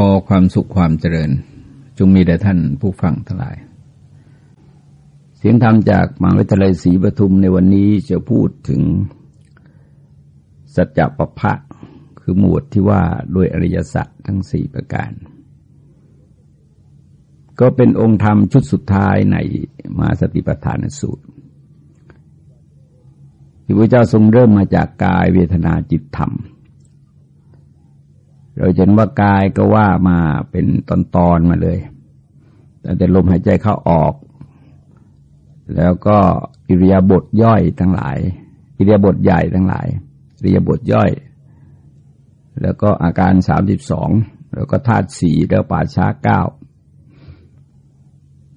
ขอความสุขความเจริญ จงมีแด่ท่านผู้ฟังทั้งหลาย เสียงธรรมจากมหาวิทยาลัยศรีปทุมในวันนี้จะพูดถึง สัจจะปะพะคือหมวดที่ว่าโดยอริยสัจทั้งสี่ประการ ก็เป็นองค์ธรรมชุดสุดท้ายในมาสติปัฏฐานสูตร ที่พระเจ้าทรงเริ่มมาจากกายเวทนาจิตธรรม เราเห็นว่ากายก็ว่ามาเป็นตอนๆมาเลยตั้งแต่ลมหายใจเข้าออก แล้วก็อิริยาบถย่อยทั้งหลาย อิริยาบถใหญ่ทั้งหลายอิริยาบถย่อย แล้วก็อาการสามสิบสองแล้วก็ธาตุสีแล้วป่าช้าเก้า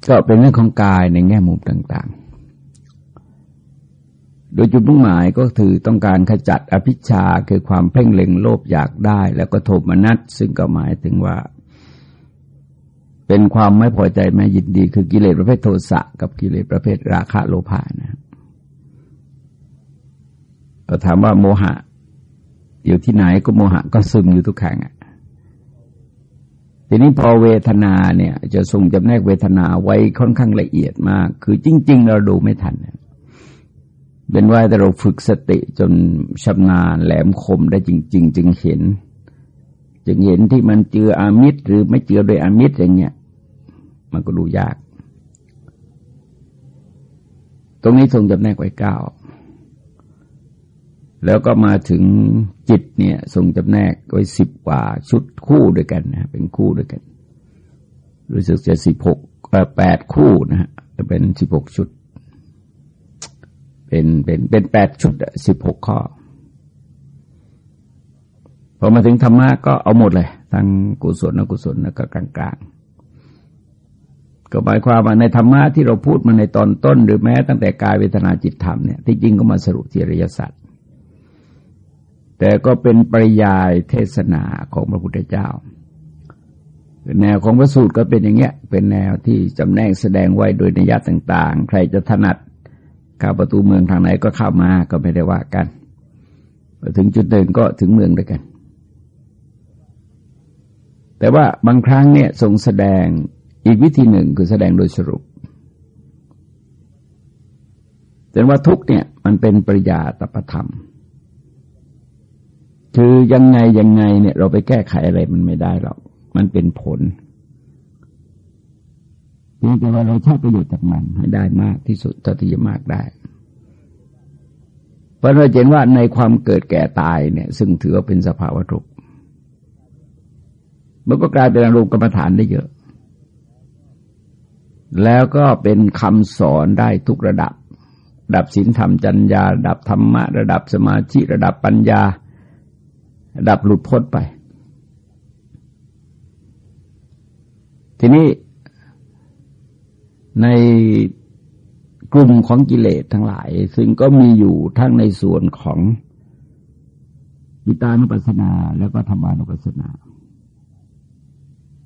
ก็เป็นเรื่องของกายในแง่มุมต่าง โดยจุดมุ่งหมายก็คือต้องการขจัดอภิชาคือความเพ่งเล็งโลภอยากได้ แล้วก็โทมนัสซึ่งก็หมายถึงว่า เป็นความไม่พอใจไม่ยินดี คือกิเลสประเภทโทสะกับกิเลสประเภทราคะโลภะนะเราถามว่าโมหะ อยู่ที่ไหนก็โมหะก็ซึมอยู่ทุกแห่งอะทีนี้พอเวทนาเนี่ย จะทรงจำแนกเวทนาไว้ค่อนข้างละเอียดมาก คือจริง ๆ เราดูไม่ทันน เป็นว่าแต่เราฝึกสติจนชำนาญแหลมคมได้จริง ๆ จึงเห็น จึงเห็นที่มันเจืออามิตร หรือไม่เจือโดยอามิตรอย่างเงี้ยมันก็ดูยาก ตรงนี้ทรงจำแนกไว้เก้าแล้วก็มาถึงจิตเนี่ยทรงจำแนกไว้สิบกว่าชุดคู่ด้วยกันนะเป็นคู่ด้วยกัน รู้สึกจะสิบหกแปดคู่นะฮะจะเป็นสิบหกชุด เป็นเป็นเป็นแปดชุดสิบหกข้อพอมาถึงธรรมะก็เอาหมดเลยทั้งกุศลอกุศลแล้วก็กลางๆ ก็หมายความว่าในธรรมะที่เราพูดมาในตอนต้น หรือแม้ตั้งแต่กายเวทนาจิตธรรมเนี่ยที่จริงก็มาสรุปที่ริยสัจแต่ก็เป็นปริยายเทศนาของพระพุทธเจ้า แนวของพระสูตรก็เป็นอย่างเงี้ย เป็นแนวที่จำแนกแสดงไว้โดยนิยาต่าง ๆ ใครจะถนัด ข้าประตูเมืองทางไหนก็เข้ามาก็ไม่ได้ว่ากันถึงจุดหนึ่งก็ถึงเมืองด้วยกัน แต่ว่าบางครั้งเนี่ยทรงแสดงอีกวิธีหนึ่งคือแสดงโดยสรุปแต่ว่าทุกเนี่ยมันเป็นปริยาตประธรรม คือยังไงยังไงเนี่ยเราไปแก้ไขอะไรมันไม่ได้หรอก มันเป็นผล เพียงแต่ว่าเราใช้ประโยชน์จากมันให้ได้มากที่สุดเท่าที่จะมากได้ เพราะเราเห็นว่าในความเกิดแก่ตายเนี่ย ซึ่งถือว่าเป็นสภาวะทุกข์มันก็กลายเป็นอารมณ์กรรมฐานได้เยอะ แล้วก็เป็นคำสอนได้ทุกระดับ ระดับศีลธรรมจัญญา ระดับธรรมะ ระดับสมาธิระดับปัญญา ระดับหลุดพ้นไป ทีนี้ ในกลุ่มของกิเลสทั้งหลาย ซึ่งก็มีอยู่ทั้งในส่วนของวิตานุปัสสนา แล้วก็ธรรมานุปัสสนา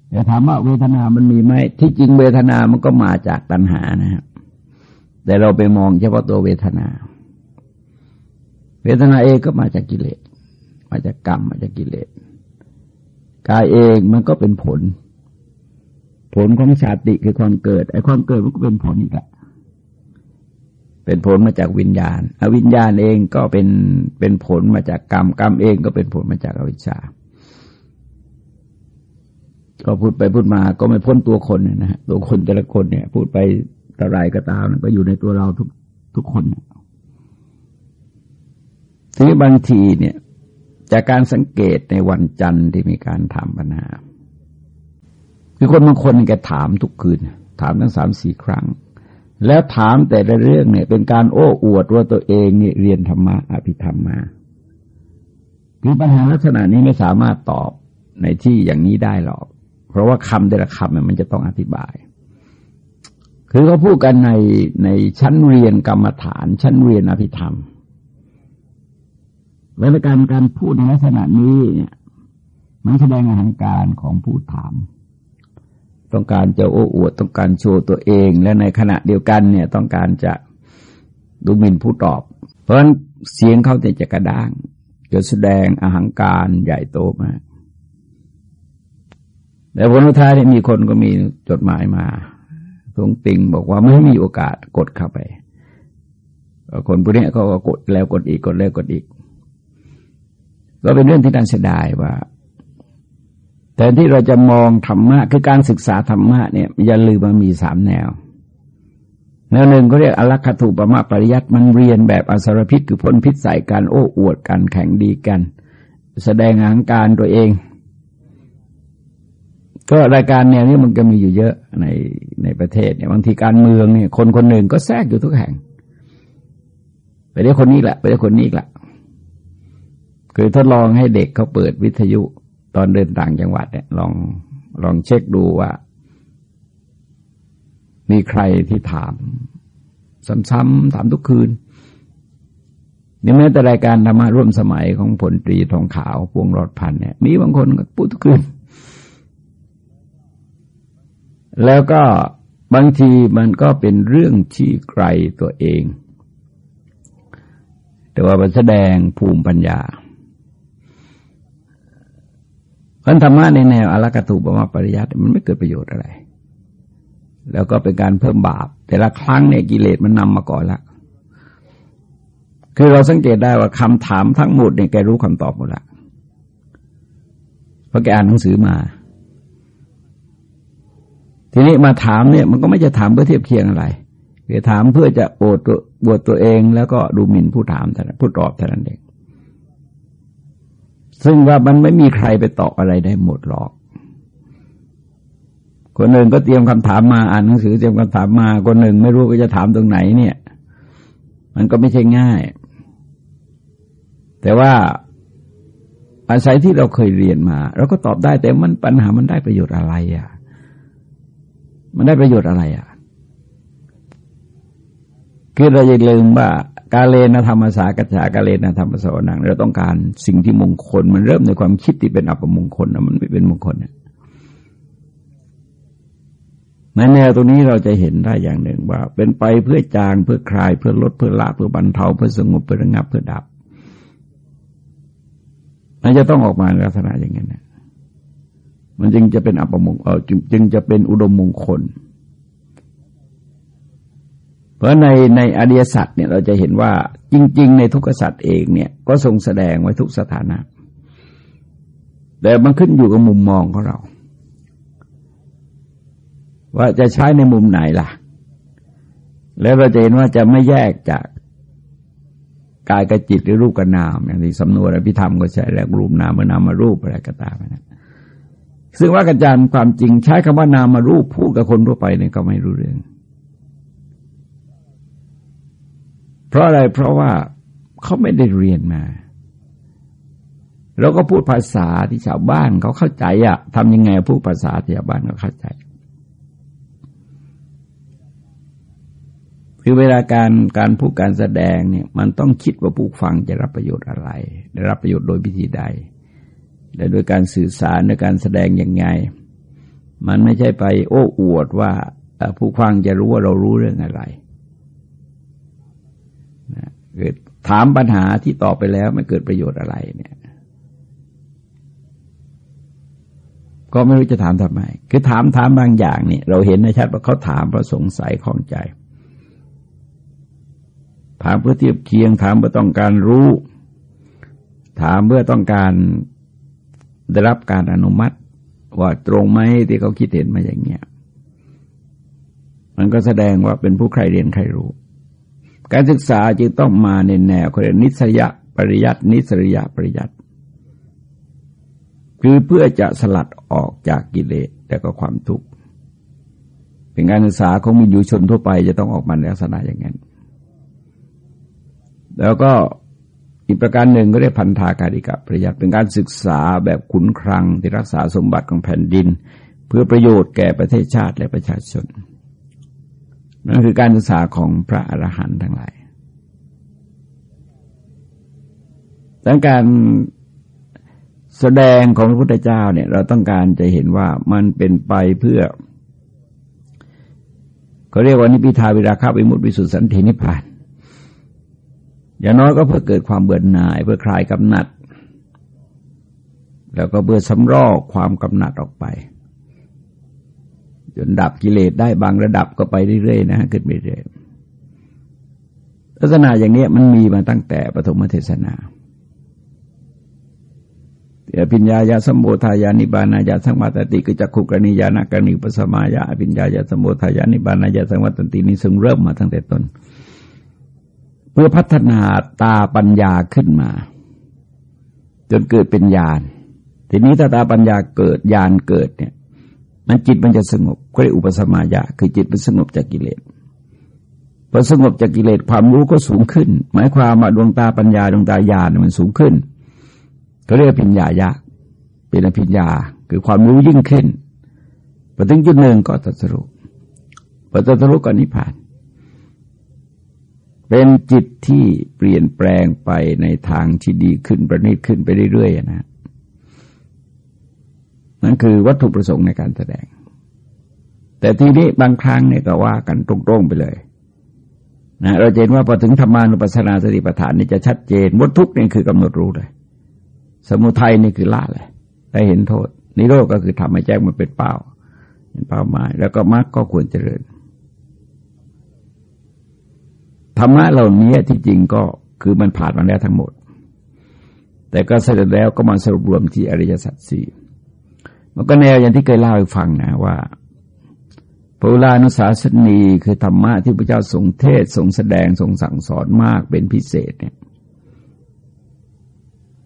แต่ถามว่าเวทนามันมีไหมที่จริงเวทนามันก็มาจากตัณหานะครับแต่เราไปมองเฉพาะตัวเวทนา เวทนาเองก็มาจากกิเลส มาจากกรรมมาจากกิเลสกายเองมันก็เป็นผล ผลของชาติคือความเกิดไอ้ความเกิดมันก็เป็นผลอีกละเป็นผลมาจากวิญญาณอวิญญาณเองก็เป็นเป็นผลมาจากกรรมกรรมเองก็เป็นผลมาจากอวิชชา ก็พูดไปพูดมาก็ไม่พ้นตัวคนนะฮะตัวคนแต่ละคนเนี่ย พูดไปเท่าไรก็ตามก็อยู่ในตัวเราทุกทุกคนทีบางทีเนี่ย จากการสังเกตในวันจันทร์ที่มีการทำปัญหา คือคนบางคนแกถามทุกคืน ถามทั้งสามสี่ครั้ง แล้วถามแต่ละเรื่องเนี่ย เป็นการโอ้อวดว่าตัวเองเนี่ยเรียนธรรมะอภิธรรมมาคือปัญหาลักษณะนี้ไม่สามารถตอบในที่อย่างนี้ได้หรอก เพราะว่าคำแต่ละคำเนี่ยมันจะต้องอธิบาย คือเขาพูดกันในในชั้นเรียนกรรมฐาน ชั้นเรียนอภิธรรมแล้วการการพูดในลักษณะนี้เนี่ยมันแสดงอาหารการของผู้ถาม ต้องการจะโอ้อวดต้องการโชว์ตัวเอง และในขณะเดียวกันเนี่ยต้องการจะดูหมิ่นผู้ตอบ เพราะฉะนั้นเสียงเขาจะกระด้างจะแสดงอาหางการใหญ่โตมากแต่ผลท้ายที่มีคนก็มีจดหมายมาทวงติงบอกว่าไม่มีโอกาสกดเข้าไป คนพวกนี้เขาก็กดแล้วกดอีกกดแล้วกดอีก ก็เป็นเรื่องที่น่าเสียดายว่า แต่ที่เราจะมองธรรมะคือการศึกษาธรรมะเนี่ยอย่าลืมมันมีสามแนว แนวหนึ่งเขาเรียกอลักขถูปมะปริยัติมันเรียนแบบอสรพิษคือพ้นพิษใส่การโอ้อวดกันแข่งดีกัน แสดงอาการตัวเอง ก็รายการแนวนี้มันก็มีอยู่เยอะในในประเทศเนี่ยบางทีการเมืองเนี่ยคนคนหนึ่งก็แทรกอยู่ทุกแห่ง ไปได้คนนี้แหละไปได้คนนี้แหละคือทดลองให้เด็กเขาเปิดวิทยุ ตอนเดินต่างจังหวัดเนี่ยลองลองเช็คดูว่า มีใครที่ถาม ซ้ำๆถามทุกคืนนี่แม้แต่รายการธรรมะร่วมสมัยของผลตรีทองขาวพวงรอดพันเนี่ย มีบางคนก็พูดทุกคืน แล้วก็บางทีมันก็เป็นเรื่องที่ไกลตัวเอง แต่ว่ามันแสดงภูมิปัญญา พันธรรมะในแนวอลักตุปมาปริยัติมันไม่เกิดประโยชน์อะไร แล้วก็เป็นการเพิ่มบาป แต่ละครั้งเนี่ยกิเลสมันนำมาก่อนละคือเราสังเกตได้ว่าคำถามทั้งหมดเนี่ยแกรู้คำตอบหมดละเพราะแกอ่านหนังสือมา ทีนี้มาถามเนี่ยมันก็ไม่จะถามเพื่อเทียบเคียงอะไรแกถามเพื่อจะโอดตัวบวดตัวเองแล้วก็ดูหมิ่นผู้ถามแต่ผู้ตอบแต่นั้นเอง ซึ่งว่ามันไม่มีใครไปตอบอะไรได้หมดหรอก คนหนึ่งก็เตรียมคำถามมาอ่านหนังสือเตรียมคำถามมา คนหนึ่งไม่รู้ก็จะถามตรงไหนเนี่ย มันก็ไม่ใช่ง่าย แต่ว่าอาศัยที่เราเคยเรียนมาเราก็ตอบได้ แต่มันปัญหามันได้ประโยชน์อะไรอะ มันได้ประโยชน์อะไรอะคือเราอย่าลืมว่า กาเลนะธรรมสากัจฉากาเลนะธรรมสวนังเราต้องการสิ่งที่มงคล มันเริ่มในความคิดที่เป็นอัปมงคลนะมันไม่เป็นมงคลเนี่ยในแนวตรงนี้เราจะเห็นได้อย่างหนึ่งว่า เป็นไปเพื่อจางเพื่อคลายเพื่อลดเพื่อละเพื่อบรรเทาเพื่อสงบเพื่อระงับเพื่อดับมันจะต้องออกมาในลักษณะอย่างนี้นะมันจึงจะเป็นอัปมงเออจึงจะเป็นอุดมมงคล เพราะในในอริยสัจเนี่ยเราจะเห็นว่าจริง ๆ ในทุกสัจเองเนี่ยก็ทรงแสดงไว้ทุกสถานะ แต่มันขึ้นอยู่กับมุมมองของเรา ว่าจะใช้ในมุมไหนล่ะ แล้วเราจะเห็นว่าจะไม่แยกจากกายกับจิตหรือรูปกับนาม อย่างที่สำนวนอภิธรรมก็ใช้แล้วรูปนามนามารูปอะไรก็ตามนะซึ่งว่ากระจายความจริงใช้คำว่านามารูปพูดกับคนทั่วไปเนี่ยก็ไม่รู้เรื่อง เพราะอะไรเพราะว่าเขาไม่ได้เรียนมาเราก็พูดภาษาที่ชาวบ้านเขาเข้าใจอะทำยังไงพูดภาษาที่ชาวบ้านเขาเข้าใจ คือเวลาการการพูดการแสดงเนี่ยมันต้องคิดว่าผู้ฟังจะรับประโยชน์อะไร ได้รับประโยชน์โดยวิธีใดและโดยการสื่อสารในการแสดงยังไง มันไม่ใช่ไปโอ้อวดว่าผู้ฟังจะรู้ว่าเรารู้เรื่องอะไร เกิดถามปัญหาที่ตอบไปแล้วไม่เกิดประโยชน์อะไรเนี่ย ก็ไม่รู้จะถามทำไม คือถามถามบางอย่างเนี่ย เราเห็นในชัดว่าเขาถามเพราะสงสัยข้องใจ ถามเพื่อเทียบเคียง ถามเพื่อต้องการรู้ ถามเพื่อต้องการได้รับการอนุมัติ ว่าตรงไหมที่เขาคิดเห็นมาอย่างเงี้ยมันก็แสดงว่าเป็นผู้ใครเรียนใครรู้ การศึกษาจึงต้องมาในแนวเรียกนิสยะปริยัตินิสริยะปริยัติคือเพื่อจะสลัดออกจากกิเลสแต่ก็ความทุกข์เป็นการศึกษาของมินยูชนทั่วไปจะต้องออกมาในลักษณะอย่างนั้น แล้วก็อีกประการหนึ่งก็เรียกพันธาการิกะปริยัติเป็นการศึกษาแบบขุนครังที่รักษาสมบัติของแผ่นดิน เพื่อประโยชน์แก่ประเทศชาติและประชาชน นั่นคือการศึกษาของพระอรหันต์ทั้งหลายดังการแสดงของพระพุทธเจ้าเนี่ย เราต้องการจะเห็นว่ามันเป็นไปเพื่อเขาเรียกว่านิพิทาวิราคาวิมุตติวิสุทธิสันตินิพพาน อย่างน้อยก็เพื่อเกิดความเบื่อหน่าย เพื่อคลายกำหนัด แล้วก็เพื่อสำรอกความกำหนัดออกไป จนดับกิเลสได้บางระดับก็ไปเรื่อยๆนะขึ้นไปเรื่อยลักษณะอย่างนี้มันมีมาตั้งแต่ปฐมเทศนาอภิญญาญาสมโภทายานิบานายาสังวัตติกิจักขุกรณียานากรณีปสมายาอภิญญาญาสมโภทายานิบานายาสังวัตตินี้ซึ่งเริ่มมาตั้งแต่ต้นเพื่อพัฒนาตาปัญญาขึ้นมา จนเกิดเป็นญาณทีนี้ถ้าตาปัญญาเกิดญาณเกิดเนี่ย มันจิตมันจะสงบก็เรียกอุปสมายะ คือจิตมันสงบจากกิเลสพอสงบจากกิเลสความรู้ก็สูงขึ้น หมายความว่าดวงตาปัญญาดวงตาญาณมันสูงขึ้น ก็เรียกปัญญายะ เป็นอภิญญาคือความรู้ยิ่งขึ้นพอถึงจุดหนึ่งก็ตัสรุพอตัสรุก็นิพพาน เป็นจิตที่เปลี่ยนแปลงไปในทางที่ดีขึ้นประณีตขึ้นไปเรื่อยๆนะ นั่นคือวัตถุประสงค์ในการแสดง แต่ทีนี้บางครั้งเนี่ยก็ว่ากันตรงๆไปเลยนะเราเห็นว่าพอถึงธรรมานุปัสสนาสติปัฏฐานนี่จะชัดเจนวัตถุนี่คือกำหนดรู้เลย สมุทัยนี่คือละเลยได้เห็นโทษ นิโรธก็คือทำให้แจ้งมันเป็นเป้าเป็นเป้าหมาย แล้วก็มรรคก็ควรเจริญธรรมะเหล่านี้ที่จริงก็คือมันผ่านมาแล้วทั้งหมด แต่ก็เสร็จแล้วก็มาสรุปรวมที่อริยสัจสี่ มันก็แนวอย่างที่เคยเล่าให้ฟังนะว่าพระลานุสาสนีคือธรรมะที่พระเจ้าทรงเทศทรงแสดงทรงสั่งสอนมากเป็นพิเศษเนี่ย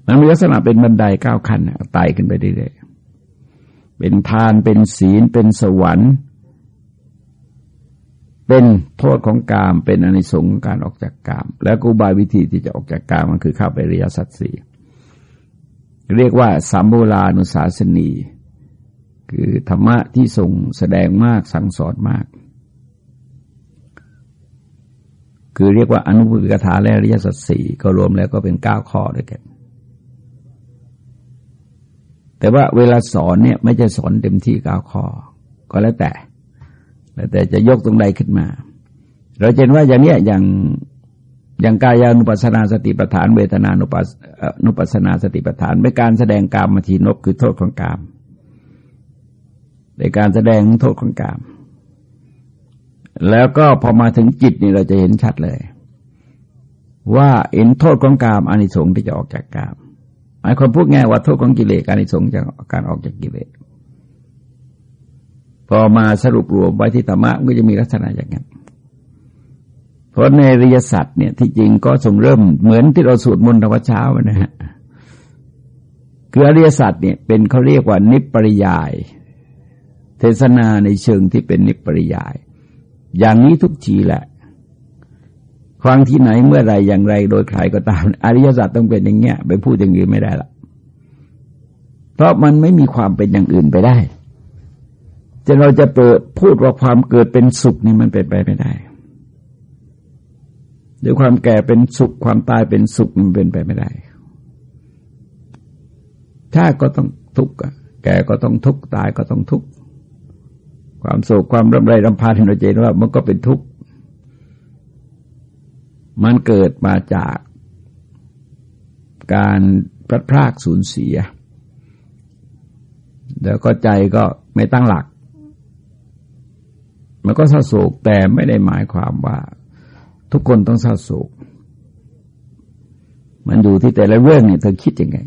มันมีลักษณะเป็นบันไดเก้าขั้นไต่ขึ้นไปเรื่อยๆเป็นทานเป็นศีลเป็นสวรรค์ เป็นโทษของกาม เป็นอนิสงส์การออกจากกาม แล้วกูบายวิธีที่จะออกจากกามมันคือเข้าไปริยสัตสีเรียกว่าสัมโบรานุสาสนี คือธรรมะที่ทรงแสดงมากสั่งสอนมาก คือเรียกว่าอนุบุิกถาและอริยสัจสี่ก็รวมแล้วก็เป็นเก้าข้อด้วยกัน แต่ว่าเวลาสอนเนี่ยไม่จะสอนเต็มที่เก้าข้อ ก็แล้วแต่ แล้วแต่จะยกตรงใดขึ้นมา เราเห็นว่าอย่างเนี้ยอย่างอย่างกายานุปัสนาสติปัฏฐาน เวทนานุปัสนุปัสนาสติปัฏฐานเป็นการแสดงกามมาทีนบคือโทษของกาม ในการแสดงโทษของกาม แล้วก็พอมาถึงจิตนี่เราจะเห็นชัดเลย ว่าเห็นโทษของกามอานิสงส์ที่จะออกจากกามหมายความพูดง่ายว่าโทษของกิเลสกานิสงส์จากการออกจากกิเลสพอมาสรุปรวมไว้ที่ธรรมะก็จะมีลักษณะอย่างนั้นเพราะในริยสัตว์เนี่ยที่จริงก็ส่งเริ่มเหมือนที่เราสวดมนต์ตะวันเช้านะฮะคืออริยสัตว์เนี่ยเป็นเขาเรียกว่านิปริยาย เทศนาในเชิงที่เป็นนิปริยาย อย่างนี้ทุกทีแหละฟังที่ไหนเมื่อไรอย่างไรโดยใครก็ตาม อริยสัจต้องเป็นอย่างเงี้ยไปพูดอย่างอื่นไม่ได้ละเพราะมันไม่มีความเป็นอย่างอื่นไปได้จะเราจะเปิดพูดว่าความเกิดเป็นสุขนี่มันเป็นไปไม่ได้หรือความแก่เป็นสุขความตายเป็นสุขมันเป็นไปไม่ได้ถ้าก็ต้องทุกข์แก่ก็ต้องทุกข์ตายก็ต้องทุกข์ ความโศกความรำไรรำพันเราเจนว่า มันก็เป็นทุกข์ มันเกิดมาจากการพลัดพรากสูญเสีย แล้วก็ใจก็ไม่ตั้งหลัก มันก็เศร้าโศกแต่ไม่ได้หมายความว่า ทุกคนต้องเศร้าโศก มันอยู่ที่แต่ละเรื่องเนี่ยเธอคิดยังไง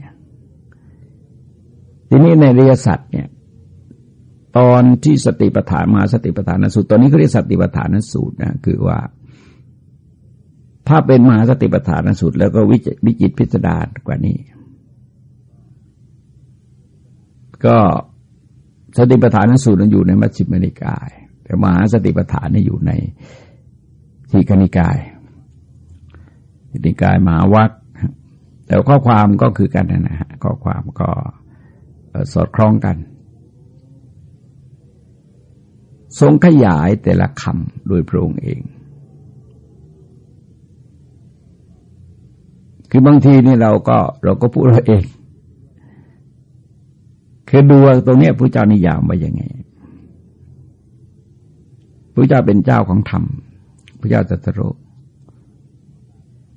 ทีนี้ในรียสัตว์เนี่ย ตอนที่สติปัฏฐานมาสติปัฏฐานสูตร ตอนนี้เขาเรียกสติปัฏฐานสูตรนะคือว่า ถ้าเป็นมหาสติปัฏฐานสุดแล้วก็วิจิตพิสดารกว่านี้ ก็สติปัฏฐานสูตรนั้นอยู่ในมัชฌิมนิกาย แต่มหาสติปัฏฐานนี่อยู่ในทีคณิกายทีนิกายมหาวัคแต่ข้อความก็คือกันนะฮะข้อความก็สอดคล้องกัน ทรงขยายแต่ละคำโดยพระองค์เอง คือบางทีนี่เราก็เราก็พูดเราเอง คือดูตรงนี้พระเจ้านิยามไว้ยังไงพระเจ้าเป็นเจ้าของธรรมพระเจ้าจัตโร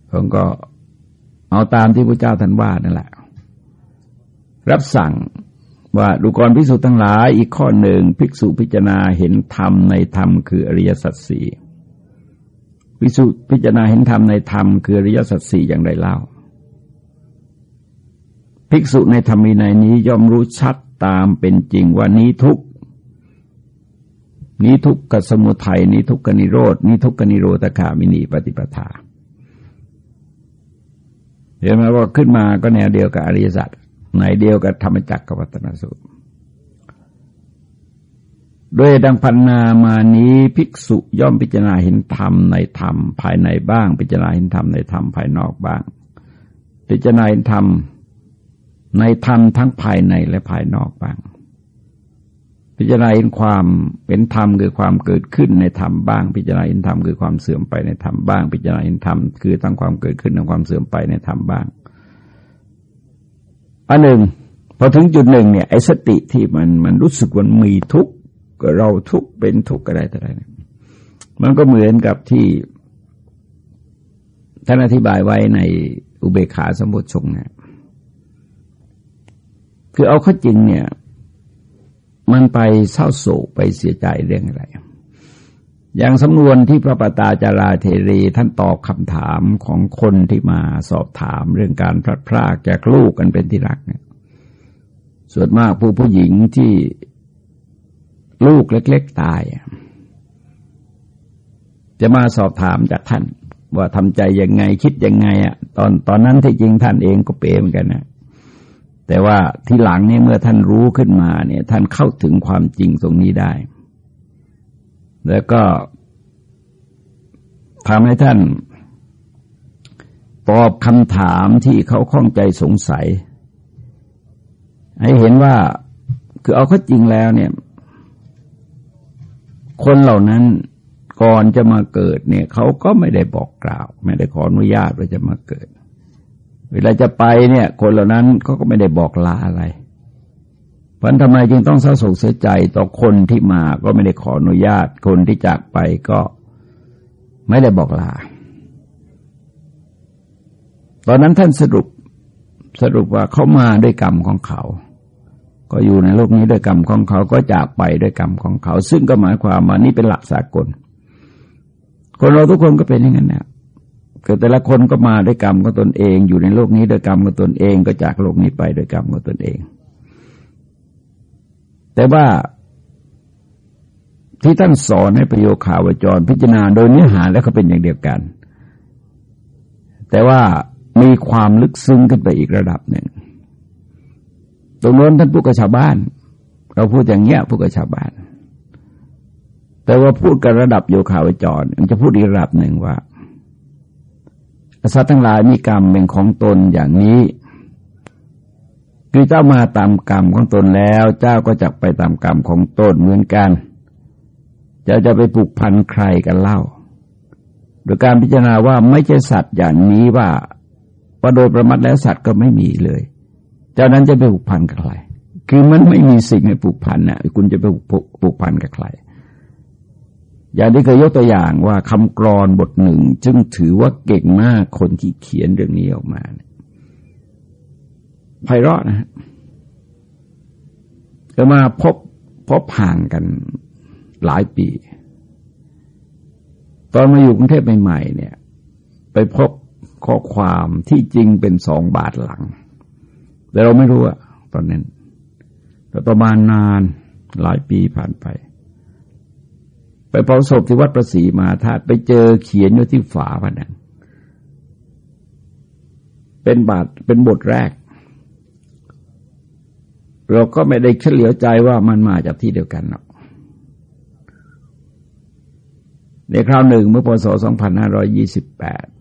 ผมก็เอาตามที่พระเจ้าท่านว่านั่นแหละ รับสั่ง ว่าดูกรภิกษุทั้งหลายอีกข้อหนึ่งภิกษุพิจารณาเห็นธรรมในธรรมคืออริยสัจสี่ภิกษุพิจารณาเห็นธรรมในธรรมคืออริยสัจสี่อย่างไรเล่า ภิกษุในธรรมีในนี้ย่อมรู้ชัดตามเป็นจริงว่านี้ทุกนี้ทุกขสมุทัยนี้ทุกขนิโรดนี้ทุกขนิโรธคามินีปฏิปทาเห็นไหมว่าขึ้นมาก็แนวเดียวกับอริยสัจ ในเดียวกับธรรมจักรกับวัตนสูตร ด้วยดังพันนามานี้ภิกษุย่อมพิจารณาเห็นธรรมในธรรมภายในบ้าง พิจารณาเห็นธรรมในธรรมภายนอกบ้าง พิจารณาเห็นธรรมในธรรมทั้งภายในและภายนอกบ้าง พิจารณาเห็นความเป็นธรรมคือความเกิดขึ้นในธรรมบ้าง พิจารณาเห็นธรรมคือความเสื่อมไปในธรรมบ้าง พิจารณาเห็นธรรมคือทั้งความเกิดขึ้นและความเสื่อมไปในธรรมบ้าง อันหนึ่งพอถึงจุดหนึ่งเนี่ยไอ้สติที่มันมันรู้สึกว่ามีทุกข์เราทุกข์เป็นทุกข์อะไรต่ออะไรมันก็เหมือนกับที่ท่านอธิบายไว้ในอุเบกขาสมบูรณ์ชงเนี่ยคือเอาข้อจริงเนี่ย มันไปเศร้าโศกไปเสียใจเรื่องอะไร อย่างสำนวนที่พระปตาจาราเทรีท่านตอบคำถามของคนที่มาสอบถามเรื่องการพลัดพรากจากลูกกันเป็นที่รักเนี่ยส่วนมากผู้ผู้หญิงที่ลูกเล็ก ๆ ตาย จะมาสอบถามจากท่าน ว่าทำใจยังไงคิดยังไงอะตอนตอนนั้นที่จริงท่านเองก็เปรเหมือนกันนะแต่ว่าที่หลังนี่เมื่อท่านรู้ขึ้นมาเนี่ย ท่านเข้าถึงความจริงตรงนี้ได้ แล้วก็ทำให้ท่านตอบคำถามที่เขาข้องใจสงสัย ให้เห็นว่าคือเอาข้อจริงแล้วเนี่ย คนเหล่านั้นก่อนจะมาเกิดเนี่ยเขาก็ไม่ได้บอกกล่าว ไม่ได้ขออนุญาตว่าจะมาเกิด เวลาจะไปเนี่ย คนเหล่านั้นเขาก็ไม่ได้บอกลาอะไร พราะทำไมจึงต้องเศร้าโศกเสียใจต่อคนที่มาก็ไม่ได้ขออนุญาต คนที่จากไปก็ไม่ได้บอกลา ตอนนั้นท่านสรุปสรุปว่าเขามาด้วยกรรมของเขา ก็อยู่ในโลกนี้ด้วยกรรมของเขาก็จากไปด้วยกรรมของเขา ซึ่งก็หมายความว่านี่เป็นหลักสากล คนเราทุกคนก็เป็นอย่างนั้นนะคือแต่ละคนก็มาด้วยกรรมของตนเอง อยู่ในโลกนี้ด้วยกรรมของตนเอง ก็จากโลกนี้ไปด้วยกรรมของตนเอง แต่ว่าที่ท่านสอนให้ประโยคข่าวจรพิจารณาโดยเนื้อหาแล้วก็เป็นอย่างเดียวกัน แต่ว่ามีความลึกซึ้งขึ้นไปอีกระดับหนึ่ง ตรงนั้นท่านพูดกับชาวบ้าน เราพูดอย่างเงี้ยพูดกับชาวบ้าน แต่ว่าพูดกับระดับโยคาวจรมันจะพูดอีกระดับหนึ่งว่าสัตว์ทั้งหลายมีกรรมเป็นของตนอย่างนี้ คือเจ้ามาตามกรรมของตนแล้ว เจ้าก็จะไปตามกรรมของตนเหมือนกันเจ้าจะไปผูกพันใครกันเล่า โดยการพิจารณาว่าไม่ใช่สัตว์อย่างนี้ว่าว่าโดยประมัดแล้วสัตว์ก็ไม่มีเลย เจ้านั้นจะไปผูกพันกับใคร คือมันไม่มีสิ่งให้ผูกพันนะ่ะคุณจะไปผูกพันกับใคร อย่างที่เคยยกตัวอย่างว่าคำกรอนบทหนึ่ง จึงถือว่าเก่งมากคนที่เขียนเรื่องนี้ออกมา ไพเราะนะฮะก็มาพบพบห่างกันหลายปี ตอนมาอยู่กรุงเทพใหม่ๆเนี่ย ไปพบข้อความที่จริงเป็นสองบาทหลัง แต่เราไม่รู้อะตอนนั้นแต่ประมาณนานหลายปีผ่านไป ไปเผาศพที่วัดประสีมาธาตุไปเจอเขียนอยู่ที่ฝาผนังเป็นบาทเป็นบทแรก เราก็ไม่ได้เฉลียวใจว่ามันมาจากที่เดียวกันหรอกในคราวหนึ่งเมื่อพศ 2528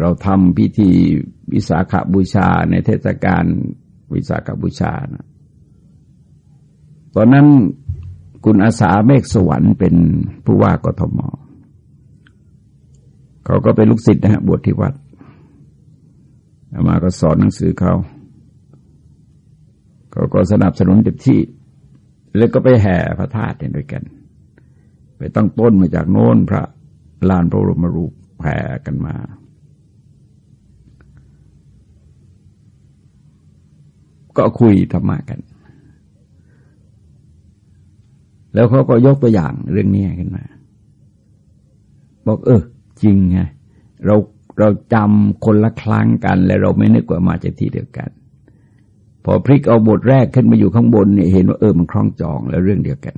เราทำพิธีวิสาขบูชาในเทศกาลวิสาขบูชานะตอนนั้นคุณอาสาเมฆสวรรค์เป็นผู้ว่ากทม เขาก็เป็นลูกศิษย์นะฮะบวชที่วัด มาก็สอนหนังสือเขา เขาก็สนับสนุนเต็มที่ แล้วก็ไปแห่พระธาตุด้วยกัน ไปตั้งต้นมาจากโน้นพระลานพระบรมรูปแผ่กันมา ก็คุยธรรมะกัน แล้วเขาก็ยกตัวอย่างเรื่องนี้ขึ้นมา บอกเออ จริงไงเราเราจำคนละครั้งกัน และเราไม่นึกว่ามาจากที่เดียวกัน พอพลิกเอาบทแรกขึ้นมาอยู่ข้างบนเนี่ยเห็นว่าเออมันคล้องจองแล้วเรื่องเดียวกัน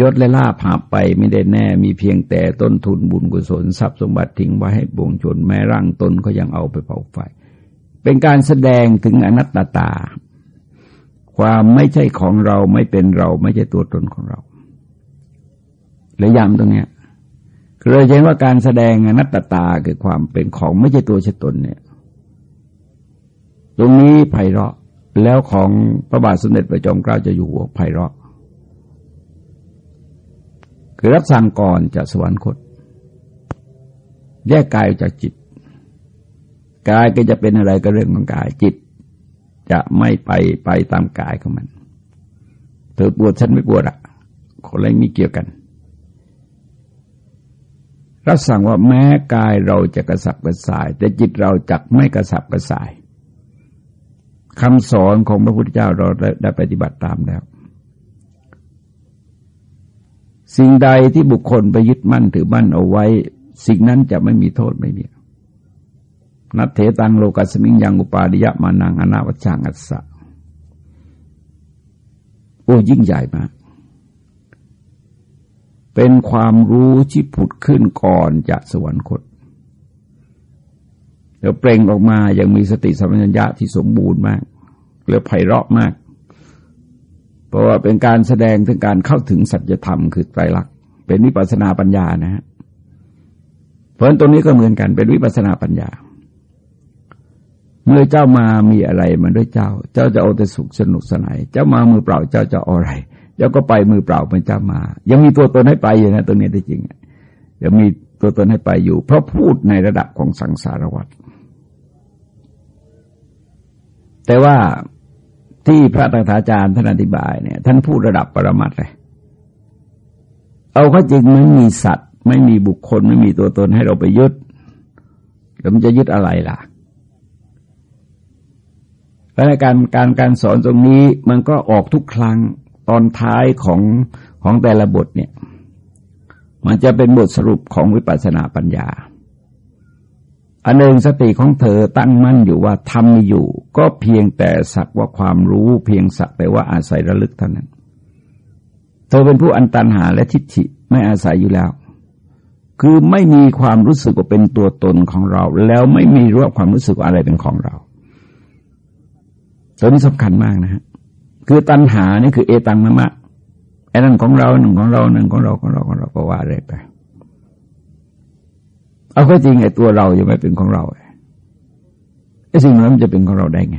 ยศและลาภหาไปไม่ได้แน่ มีเพียงแต่ต้นทุนบุญกุศลทรัพย์สมบัติทิ้งไว้ให้บวงชนแม้ร่างตนก็ยังเอาไปเผาไฟ เป็นการแสดงถึงอนัตตา ความไม่ใช่ของเราไม่เป็นเราไม่ใช่ตัวตนของเราและย้ำตรงเนี้ยคือเราเห็นว่าการแสดงอนัตตาคือความเป็นของไม่ใช่ตัวใช่ตนเนี่ย ตรงนี้ไพเราะแล้วของพระบาทสมเด็จพระจอมเกล้าจะอยู่หัวไพเราะคือรับสั่งก่อนจะสวรรคต แยกกายจากจิต กายก็จะเป็นอะไรก็เรื่องของกายจิต จะไม่ไปไปตามกายของมัน เธอปวดฉันไม่ปวดอะคนอะไรมีเกี่ยวกัน รับสั่งว่าแม้กายเราจะกระสับกระส่าย แต่จิตเราจักไม่กระสับกระส่าย คำสอนของพระพุทธเจ้าเราได้ปฏิบัติตามแล้ว สิ่งใดที่บุคคลไปยึดมั่นถือมั่นเอาไว้ สิ่งนั้นจะไม่มีโทษไม่มีนัตเถตังโลกัสมิงยังอุปาดิยะมานังอนาวัชังอัสสะโอ้ยิ่งใหญ่มาก เป็นความรู้ที่ผุดขึ้นก่อนจะสวรรคต แล้วเปล่งออกมาอยังมีสติสัมปชัญญะที่สมบูรณ์มากแล้วไพเราะมาก เพราะว่าเป็นการแสดงถึงการเข้าถึงสัจธรรมคือไตรลักษณ์เป็นวิปัสนาปัญญานะฮะเพราะตรงนี้ก็เหมือนกันเป็นวิปัสนาปัญญา เมื่อเจ้ามามีอะไรมาด้วยเจ้า เจ้าจะเอาแต่สุขสนุกสนานเจ้ามามือเปล่าเจ้าจะเอาอะไร เจ้าก็ไปมือเปล่าเป็นเจ้ามา ยังมีตัวตนให้ไปอยู่นะตรงนี้ที่จริงยังมีตัวตนให้ไปอยู่ เพราะพูดในระดับของสังสารวัฏ แต่ว่าที่พระตถาจารย์ท่านอธิบายเนี่ย ท่านพูดระดับปรมัตเลย เอาข้อจริงไม่มีสัตว์ ไม่มีบุคคลไม่มีตัวตนให้เราไปยึดแล้วมันจะยึดอะไรล่ะและในการการการสอนตรงนี้มันก็ออกทุกครั้งตอนท้ายของของแต่ละบทเนี่ย มันจะเป็นบทสรุปของวิปัสสนาปัญญา อันหนึ่งสติของเธอตั้งมั่นอยู่ว่าทำมีอยู่ ก็เพียงแต่สักว่าความรู้เพียงสักแต่ว่าอาศัยระลึกเท่านั้น เธอเป็นผู้อันตันหาและทิฏฐิไม่อาศัยอยู่แล้ว คือไม่มีความรู้สึกว่าเป็นตัวตนของเรา แล้วไม่มีรู้ความรู้สึกว่าอะไรเป็นของเราตัวนี้สำคัญมากนะฮะคือตัณหานี่คือเอตังมะมะไอ้นั่นของเราหนึ่งของเราหนึ่งของเราของเราของเราก็ว่าอะไรไป เอาก็จริงไอ้ตัวเรายังไม่เป็นของเราไอ้สิ่งนั้นจะเป็นของเราได้ไง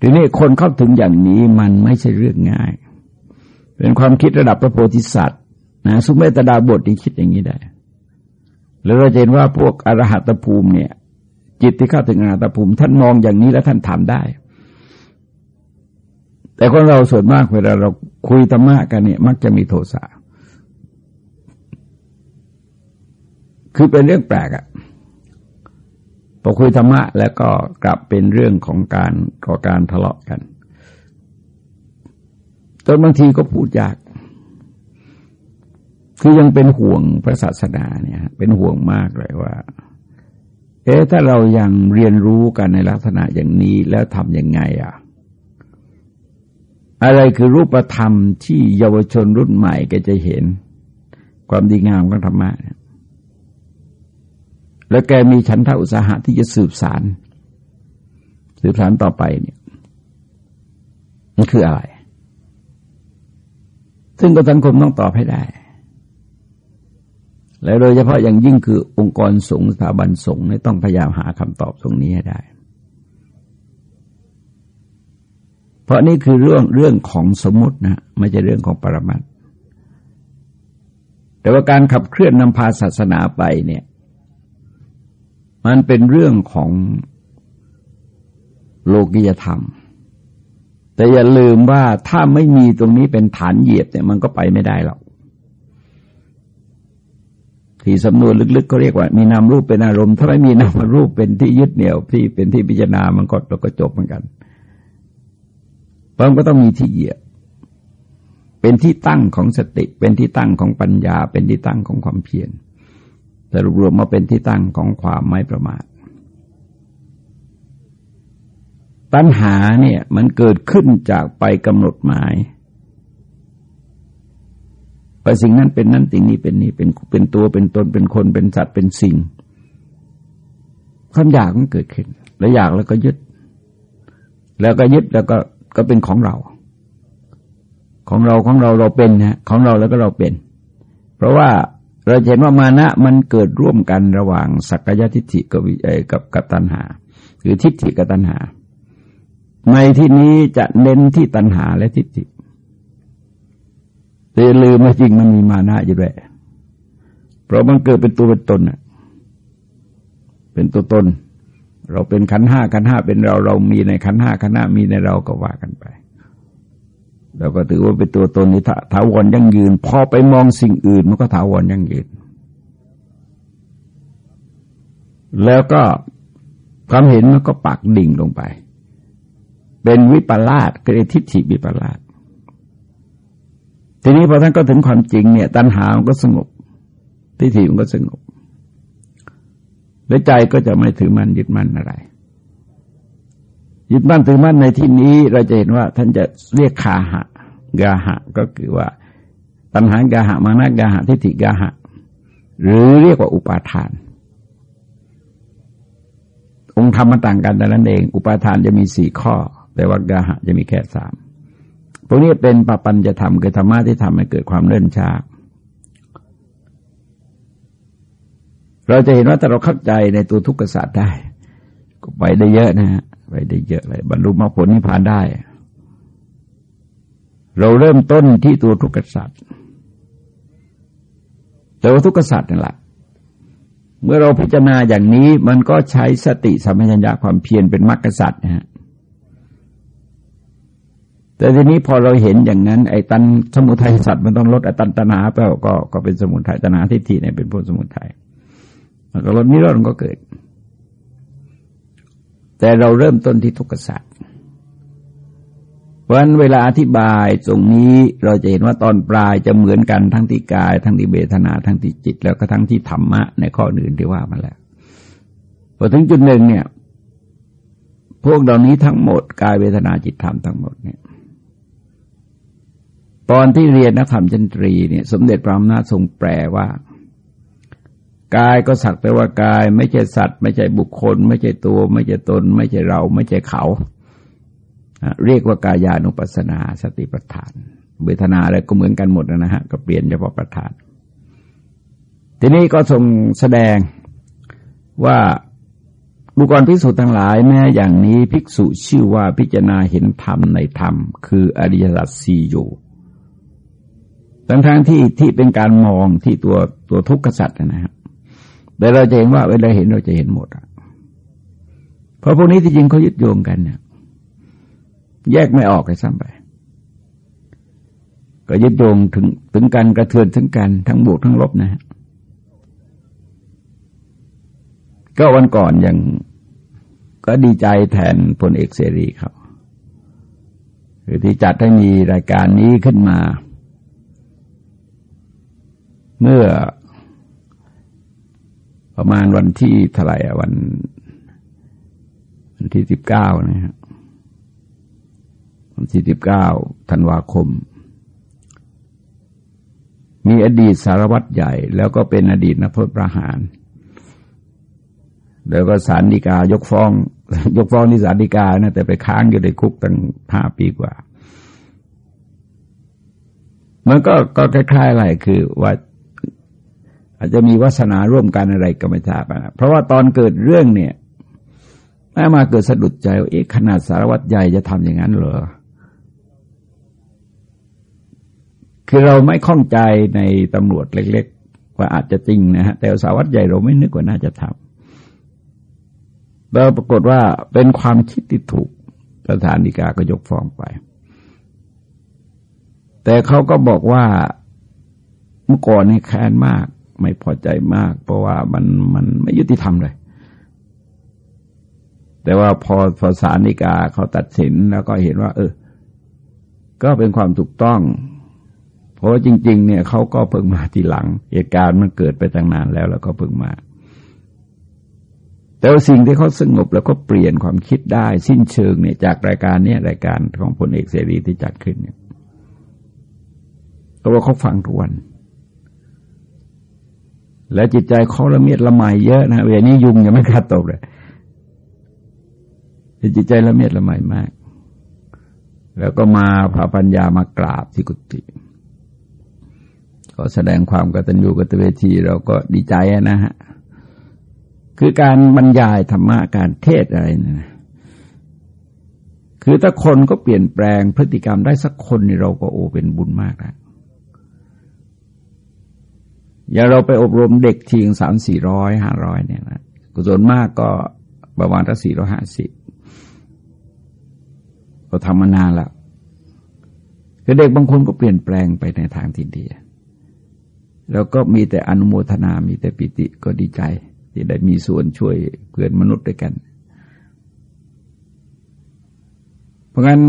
ทีนี้คนเข้าถึงอย่างนี้มันไม่ใช่เรื่องง่าย เป็นความคิดระดับพระโพธิสัตว์นะสุเมตดาบทที่คิดอย่างนี้ได้ แล้วเราเห็นว่าพวกอรหัตภูมิเนี่ย จิตที่เข้าถึงอรหัตภูมิ ท่านมองอย่างนี้แล้วท่านทำได้ แต่คนเราส่วนมากเวลาเราคุยธรรมะกันเนี่ย มักจะมีโทสะ คือเป็นเรื่องแปลกอะพอคุยธรรมะแล้วก็กลับเป็นเรื่องของการก่อการทะเลาะกันจนบางทีก็พูดยาก คือยังเป็นห่วงพระศาสนาเนี่ยเป็นห่วงมากเลยว่า เอ๊ะถ้าเรายังเรียนรู้กันในลักษณะอย่างนี้แล้วทำยังไงอะ อะไรคือรูปธรรมที่เยาวชนรุ่นใหม่ก็จะเห็นความดีงามของธรรมะเนี่ย แล้วแกมีฉันทะอุตสาหะที่จะสืบสาร สืบสารต่อไปเนี่ยมันคืออะไร ซึ่งก็สังคมต้องตอบให้ได้ แล้วโดยเฉพาะอย่างยิ่งคือองค์กรสงฆ์สถาบันสงฆ์ต้องพยายามหาคำตอบตรงนี้ให้ได้ เพราะนี่คือเรื่องเรื่องของสมมตินะไม่ใช่เรื่องของปรมัตแต่ว่าการขับเคลื่อนนำพาศาสนาไปเนี่ย มันเป็นเรื่องของโลกียธรรม แต่อย่าลืมว่าถ้าไม่มีตรงนี้เป็นฐานเหยียบเนี่ยมันก็ไปไม่ได้หรอกที่สำนวนลึกๆก็เรียกว่า มีนามรูปเป็นอารมณ์ ถ้าไม่มีนามรูปเป็นที่ยึดเหนี่ยวที่เป็นที่พิจารณามันก็เราก็จบเหมือนกันเพราะมันก็ต้องมีที่เหยียบ เป็นที่ตั้งของสติ เป็นที่ตั้งของปัญญา เป็นที่ตั้งของความเพียร แต่รวมมาเป็นที่ตั้งของความไม่ประมาท ตัณหาเนี่ยมันเกิดขึ้นจากไปกำหนดหมายไปสิ่งนั้นเป็นนั้นสิ่งนี้เป็นนี้เป็นเป็นตัวเป็นตนเป็นคนเป็นสัตว์เป็นสิ่งความอยากมันเกิดขึ้น แล้วอยากแล้วก็ยึด แล้วก็ยึดแล้วก็ก็เป็นของเรา ของเราของเราเราเป็นนะของเราแล้วก็เราเป็น เพราะว่า เราเห็นว่ามานะมันเกิดร่วมกันระหว่างสักยะทิฏฐิกับกับกับตัณหาคือทิฏฐิกับตัณหา ในที่นี้จะเน้นที่ตัณหาและทิฏฐิแต่ลืมมาจริงมันมีมานะอยู่ด้วยเพราะมันเกิดเป็นตัวเป็นตนเป็นตัวตน เราเป็นขันห้าขันห้าเป็นเราเรามีในขันห้าขันห้ามีในเราก็ว่ากันไป เราก็ถือว่าเป็นตัวตนที่ถาวรยั่งยืน พอไปมองสิ่งอื่นมันก็ถาวรยั่งยืน แล้วก็ความเห็นมันก็ปักดิ่งลงไป เป็นวิปลาสก็เรียกทิฏฐิวิปลาสทีนี้พอท่านก็ถึงความจริงเนี่ย ตัณหามันก็สงบทิฏฐิมันก็สงบและใจก็จะไม่ถือมันยึดมั่นอะไรยึดมั่นถือมั่นในที่นี้เราจะเห็นว่าท่านจะเรียกคาหะ กาหะก็คือว่า ตัณหากาหะมานะกาหะทิฏฐิกาหะ หรือเรียกว่าอุปาทาน องค์ธรรมมันต่างกันแต่นั้นเอง อุปาทานจะมีสี่ข้อ แต่ว่ากาหะจะมีแค่สามพวกนี้เป็นปปัญจะทำคือธรรมะที่ทำให้เกิดความเลื่อนช้าเราจะเห็นว่าถ้าเราเข้าใจในตัวทุกขศาสตร์ได้ ก็ไปได้เยอะนะฮะไปได้เยอะเลยบรรลุมรรคผลนิพพานได้ เราเริ่มต้นที่ตัวทุกข์ศาสตร์แต่ว่าทุกข์ศาสตร์นั่นแหละเมื่อเราพิจารณาอย่างนี้มันก็ใช้สติสัมปชัญญะความเพียรเป็นมรรคศาสตร์นะฮะแต่ทีนี้พอเราเห็นอย่างนั้น ไอ้ตันสมุทัยสัตว์มันต้องลดไอ้ตันตนาไปก็ก็เป็นสมุทัยตนาทิฏฐิเนี่ยเป็นพวกสมุทัยมันก็ลดนิโรธมันก็เกิด แต่เราเริ่มต้นที่ทุกขสัตว์ เพราะนั้นเวลาอธิบายตรงนี้เราจะเห็นว่าตอนปลายจะเหมือนกันทั้งที่กาย ทั้งที่เบทนาทั้งที่จิต แล้วก็ทั้งที่ธรรมะ ในข้ออื่นที่ว่ามาแล้วพอถึงจุดหนึ่งเนี่ย พวกเหล่านี้ทั้งหมดกายเวทนาจิตธรรมทั้งหมดเนี่ย ตอนที่เรียนนักธรรมจันตรีเนี่ย สมเด็จพระอำนาจทรงแปลว่ากายก็สักแต่ว่ากาย ไม่ใช่สัตว์ ไม่ใช่บุคคล ไม่ใช่ตัว ไม่ใช่ตน ไม่ใช่เรา ไม่ใช่เขา เรียกว่ากายานุปัสนาสติปัฏฐาน เวทนาอะไรก็เหมือนกันหมดนะฮะก็เปลี่ยนเฉพาะประธาน ทีนี้ก็ทรงแสดงว่าบุคคลภิกษุทั้งหลายแม้อย่างนี้ภิกษุชื่อว่าพิจารณาเห็นธรรมในธรรม คืออริยสัจสี่อยู่ทั้งทั้งที่ที่เป็นการมองที่ตัวตัวทุกข์สัตว์นะครับแต่เราจะเห็นว่าเวลาเห็นเราจะเห็นหมดอะเพราะพวกนี้ที่จริงเขายึดโยงกันเนี่ย แยกไม่ออกเลยซ้ำไป ก็ยึดโยงถึงถึงกันกระเทือนถึงกันทั้งบวกทั้งลบนะฮะก็วันก่อนอย่างก็ดีใจแทนพลเอกเสรีเขาคือที่จัดให้มีรายการนี้ขึ้นมา เมื่อประมาณวันที่เท่าไหร่วัน วันที่สิบเก้านะฮะ วันที่สิบเก้าธันวาคม มีอดีตสารวัตรใหญ่ แล้วก็เป็นอดีตนักโทษประหาร แล้วก็สารดีกายกฟ้อง ยกฟ้องที่สารดีกานะแต่ไปค้างอยู่ในคุกตั้งห้าปีกว่า มันก็ก็คล้ายๆอะไรคือว่าอาจจะมีวาสนาร่วมกันอะไรก็ไม่ทราบนะเพราะว่าตอนเกิดเรื่องเนี่ยแม่มาเกิดสะดุดใจเอ๊ะขนาดสารวัตรใหญ่จะทำอย่างนั้นเหรอ คือเราไม่ข้องใจในตำรวจเล็ก ๆ ว่าอาจจะจริงนะฮะ แต่สาวัตใหญ่เราไม่นึกว่าน่าจะทำแล้วปรากฏว่าเป็นความคิดที่ถูกสถานดีกาก็ยกฟ้องไป แต่เขาก็บอกว่าเมื่อก่อนในแค้นมาก ไม่พอใจมาก เพราะว่ามันมันไม่ยุติธรรมเลย แต่ว่าพอพอสารนิกาเขาตัดสินแล้วก็เห็นว่า เออ ก็เป็นความถูกต้อง เพราะจริง ๆ เนี่ยเขาก็เพิ่งมาทีหลัง เหตุการณ์มันเกิดไปตั้งนานแล้ว แล้วก็เพิ่งมา แต่ว่าสิ่งที่เขาสงบแล้วก็เปลี่ยนความคิดได้ สิ้นเชิงเนี่ยจากรายการเนี้รายการของพลเอกเสรีที่จัดขึ้นเนี่ยก็ว่าเขาฟังทุกวันและจิตใจเขาละเมียดละไมเยอะนะเวลานี้ยุงยังไม่ขาดตกเลยจิตใจละเมียดละไมมาก แล้วก็มาพาปัญญามากราบที่กุฏิ ก็แสดงความกตัญญูกตเวทีเราก็ดีใจนะฮะ คือการบรรยายธรรมะการเทศอะไรนะคือถ้าคนก็เปลี่ยนแปลงพฤติกรรมได้สักคนนี่เราก็โอ้เป็นบุญมากแล้วอย่าเราไปอบรมเด็กทีงสามสี่ร้อยห้าร้อยเนี่ยนะกุศลมากก็ประมาณตั้งสี่ร้อยห้าสิบก็ทำมานานแล้วคือเด็กบางคนก็เปลี่ยนแปลงไปในทางที่ดี แล้วก็มีแต่อนุโมทนา มีแต่ปิติก็ดีใจ ที่ได้มีส่วนช่วยเพื่อนมนุษย์ด้วยกัน เพราะงั้น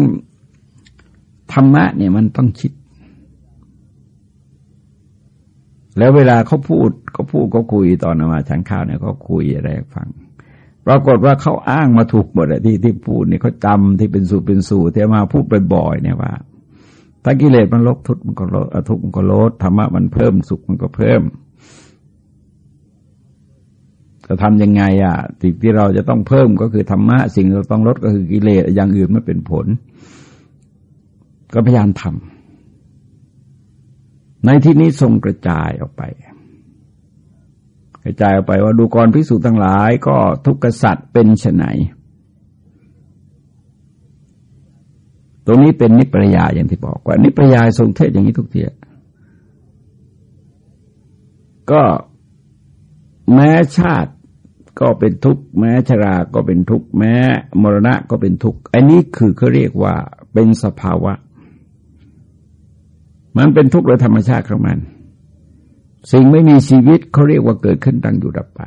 ธรรมะเนี่ยมันต้องคิด แล้วเวลาเขาพูดเขาพูดเขาคุยตอนมาฉันข้าวเนี่ยเขาคุยอะไรฟัง ปรากฏว่าเขาอ้างมาถูกหมดที่ที่พูดเนี่ยเขาจำที่เป็นสูตรเป็นสูตรที่มาพูดบ่อยๆเนี่ยว่า ถ้ากิเลสมันลดทุกมันก็ลดทุกมันก็ลดธรรมะมันเพิ่มสุขมันก็เพิ่มจะทำยังไงอะสิ่งที่เราจะต้องเพิ่มก็คือธรรมะสิ่งเราต้องลดก็คือกิเลสอย่างอื่นไม่เป็นผล ก็พยายามทำในที่นี้ทรงกระจายออกไป กระจายออกไปว่าดูกรพิสูจน์ทั้งหลาย ก็ทุกขสัตว์เป็นไน รงนี้เป็นนิปรยาอย่างที่บอกว่า นิปรยาทรงเทศอย่างนี้ทุกเทียก็แม้ชาติก็เป็นทุกข์แม้ชราก็เป็นทุกข์แม้มรณะก็เป็นทุกข์อันนี้คือเขาเรียกว่าเป็นสภาวะ มันเป็นทุกข์โดยธรรมชาติของมัน สิ่งไม่มีชีวิตเขาเรียกว่าเกิดขึ้นตั้งอยู่ดับไป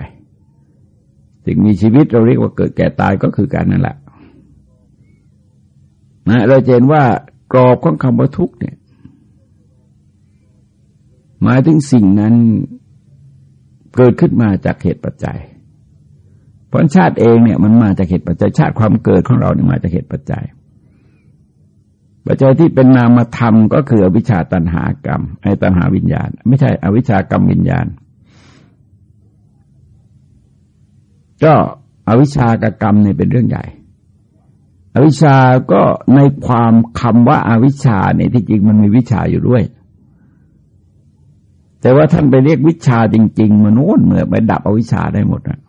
สิ่งมีชีวิตเราเรียกว่าเกิดแก่ตายก็คือการนั่นแหละ นะเราเห็นว่ากรอบของคำว่าทุกข์เนี่ย หมายถึงสิ่งนั้นเกิดขึ้นมาจากเหตุปัจจัยเพราะชาติเองเนี่ยมันมาจากเหตุปัจจัยชาติความเกิดของเราเนี่ยมาจากเหตุปัจจัย ปัจจัยที่เป็นนามธรรมก็คืออวิชชาตันหากรรมไอ้ตันหาวิญญาณ ไม่ใช่อวิชชากรรมวิญญาณ ก็อวิชชากับกรรมเนี่ยเป็นเรื่องใหญ่ อวิชชาก็ในความคำว่าอาวิชชาเนี่ยที่จริงมันมีวิชาอยู่ด้วย แต่ว่าท่านไปเรียกวิชาจริง ๆมันโน้นเมื่อไปดับอวิชชาได้หมดนะ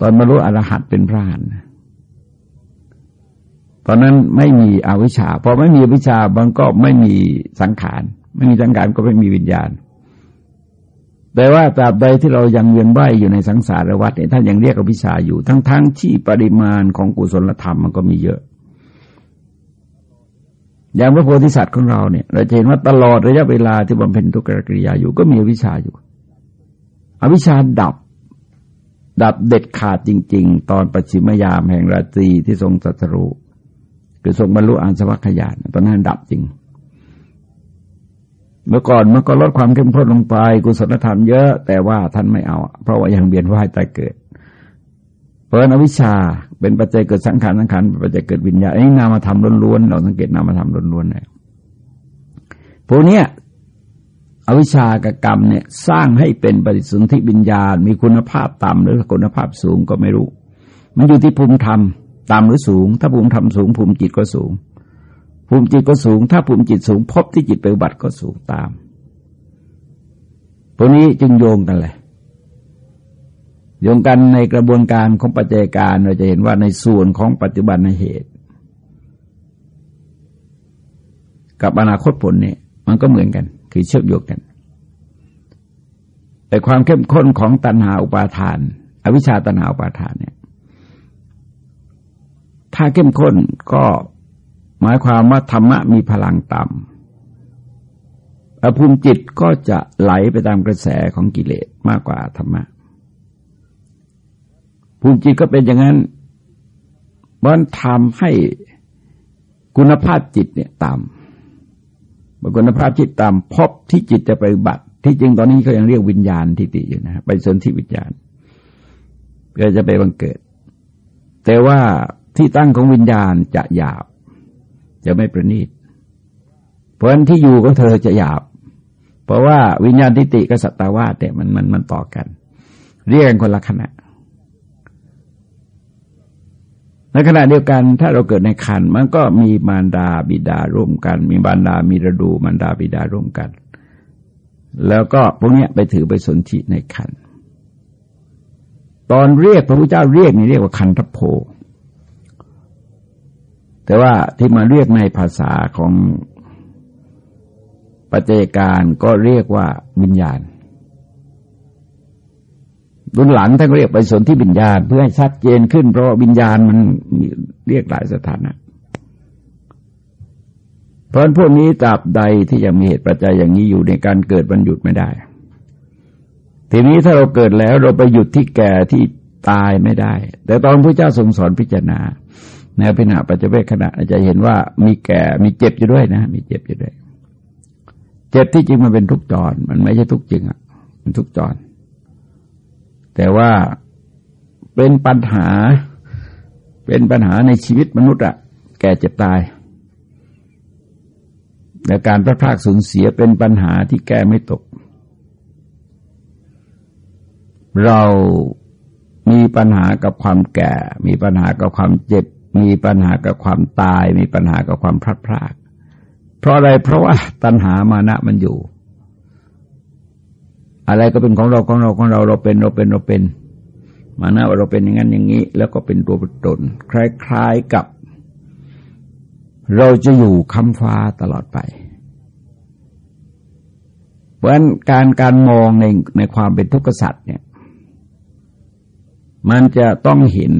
ตอนบรรลุอรหัตเป็นพระหันตอนนั้นไม่มีอวิชชาพอไม่มีวิชามันก็ไม่มีสังขาร ไม่มีสังขารก็ไม่มีวิญญาณ แต่ว่าตราบใดที่เรายังเวียนว่ายอยู่ในสังสารวัฏเนี่ยท่านยังเรียกอวิชาอยู่ ทั้งๆทที่ปริมาณของกุศลธรรมมันก็มีเยอะ อย่างพระโพธิสัตว์ของเราเนี่ย เราเห็นว่าตลอดระยะเวลาที่บำเพ็ญทุกขกิริยาอยู่ก็มีอวิชาอยู่ อวิชาดับ ดับเด็ดขาดจริง ๆ ตอนปัจฉิมยามแห่งราตรีที่ทรงสัตรูคือทรงบรรลุอันสวัคยานตอนนั้นดับจริง เมื่อก่อนมันก็ลดความเข้มข้นลงไป กุศลธรรมเยอะ แต่ว่าท่านไม่เอา เพราะว่ายังเบียนว่ายตายเกิด เพราะอวิชชาเป็นปัจจัยเกิดสังขารสังขารปัจจัยเกิดวิญญาณนี้นามธรรมล้วนๆเราสังเกตนามธรรมล้วนๆเลยพวกเนี้ยอวิชากับกรรมเนี่ยสร้างให้เป็นปฏิสนธิวิญญาณ มีคุณภาพต่ำหรือคุณภาพสูงก็ไม่รู้ มันอยู่ที่ภูมิธรรมต่ำหรือสูง ถ้าภูมิธรรมสูงภูมิจิตก็สูง ภูมิจิตก็สูง ถ้าภูมิจิตสูงพบที่จิตไปบัติก็สูงตามพวกนี้จึงโยงกันเลยโยงกันในกระบวนการของปัจจัยการเราจะเห็นว่าในส่วนของปัจจุบันในเหตุ กับอนาคตผลเนี่ย มันก็เหมือนกัน คือเชื่อมโยงกัน แต่ความเข้มข้นของตัณหาอุปาทาน อวิชชาตัณหาอุปาทานเนี่ย ถ้าเข้มข้นก็ หมายความว่าธรรมะมีพลังต่ำภูมิจิตก็จะไหลไปตามกระแสของกิเลสมากกว่าธรรมะ ภูมิจิตก็เป็นอย่างนั้นมันทำให้คุณภาพจิตเนี่ยต่ำคุณภาพจิตต่ำพบที่จิตจะไปบัติที่จริงตอนนี้เขายังเรียกวิญญาณทิฏฐิอยู่นะไปสนที่วิญญาณก็จะไปบังเกิด แต่ว่าที่ตั้งของวิญญาณจะหยาบ จะไม่ประณีต เพราะฉะนั้นที่อยู่ของเธอจะหยาบ เพราะว่าวิญญาณทิฏฐิกับสัตตาวาแต่มันมันมันต่อกัน เรียกกันคนละขณะในขณะเดียวกันถ้าเราเกิดในคันมันก็มีมารดาบิดาร่วมกัน มีบารดามีระดูมารดาบิดาร่วมกัน แล้วก็พวกนี้ไปถือไปสนธิในคันตอนเรียกพระพุทธเจ้าเรียกนี่เรียกว่าคันทโพ แต่ว่าที่มาเรียกในภาษาของปัจจัยการก็เรียกว่าวิญญาณรุ่นหลังท่านเรียกไปสนที่วิญญาณ เพื่อให้ชัดเจนขึ้น เพราะว่าวิญญาณมันเรียกหลายสถานะ เพราะพวกนี้ตราบใดที่ยังมีเหตุปัจจัยอย่างนี้อยู่ในการเกิดบรรยุดไม่ได้ ทีนี้ถ้าเราเกิดแล้วเราไปหยุดที่แก่ที่ตายไม่ได้ แต่ตอนพระเจ้าทรงสอนพิจารณา ในพิณาปัจเจเวขณะจะเห็นว่ามีแก่มีเจ็บอยู่ด้วยนะ มีเจ็บอยู่ด้วย เจ็บที่จริงมันเป็นทุกจรมันไม่ใช่ทุกจริงอะ มันทุกจรแต่ว่าเป็นปัญหา เป็นปัญหาในชีวิตมนุษย์อะแก่เจ็บตายและการพระพากสูญเสียเป็นปัญหาที่แก้ไม่ตก เรามีปัญหากับความแก่ มีปัญหากับความเจ็บ มีปัญหากับความตาย มีปัญหากับความพลัดพราก เพราะอะไรเพราะว่าตัณหามานะมันอยู่ อะไรก็เป็นของเราของเราของเราเราเป็นเราเป็นเราเป็น มานะว่าเราเป็นอย่างนั้นอย่างนี้ แล้วก็เป็นตัวตน คล้ายๆกับ เราจะอยู่คำฟ้าตลอดไป เพราะฉะนั้นการการมองในในความเป็นทุกข์สัตว์เนี่ย มันจะต้องเห็น